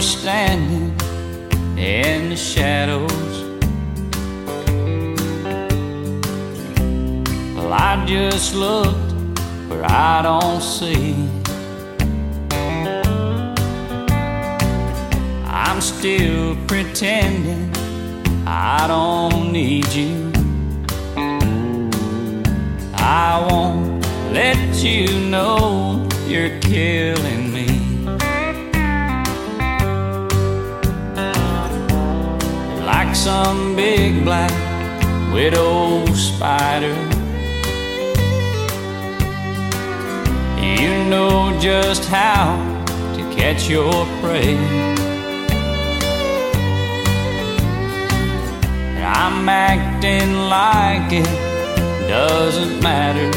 were standing in the shadows. Well, I just looked where I don't see. I'm still pretending I don't need you. I won't let you know you're killing me. Like some big black widow spider. You know just how to catch your prey. I'm acting like it doesn't matter.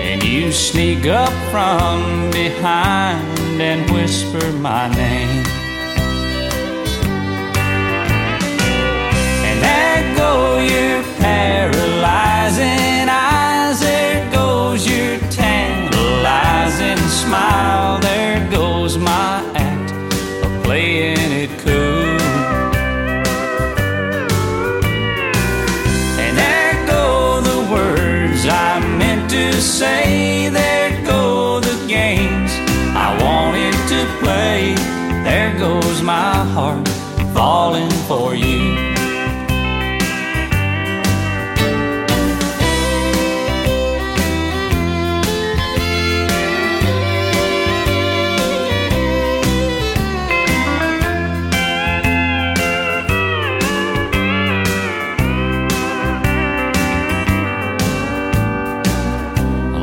And you sneak up from behind and whisper my name. Playing it cool. And there go the words I meant to say. There go the games I wanted to play. There goes my heart falling for you.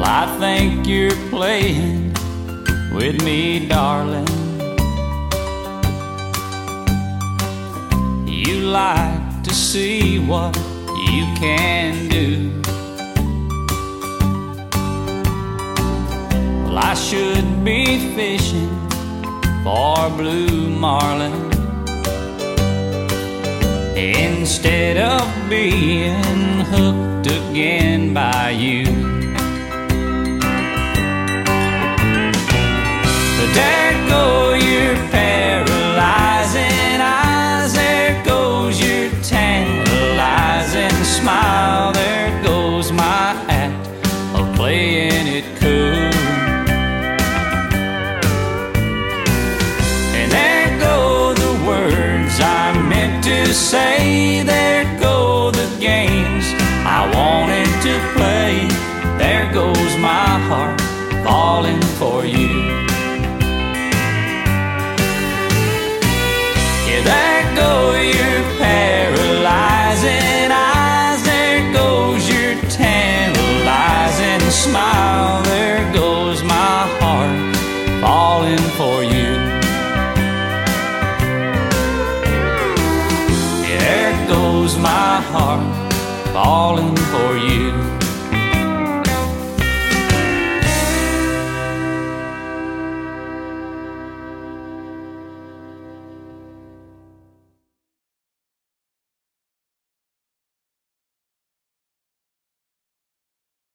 Well, I think you're playing with me, darling. You like to see what you can do. Well, I should be fishing for blue marlin instead of being hooked again by you. playing it cool. And there go the words I meant to say. There go the games I wanted to play. There goes my heart falling for you. Yeah, that. heart falling for you.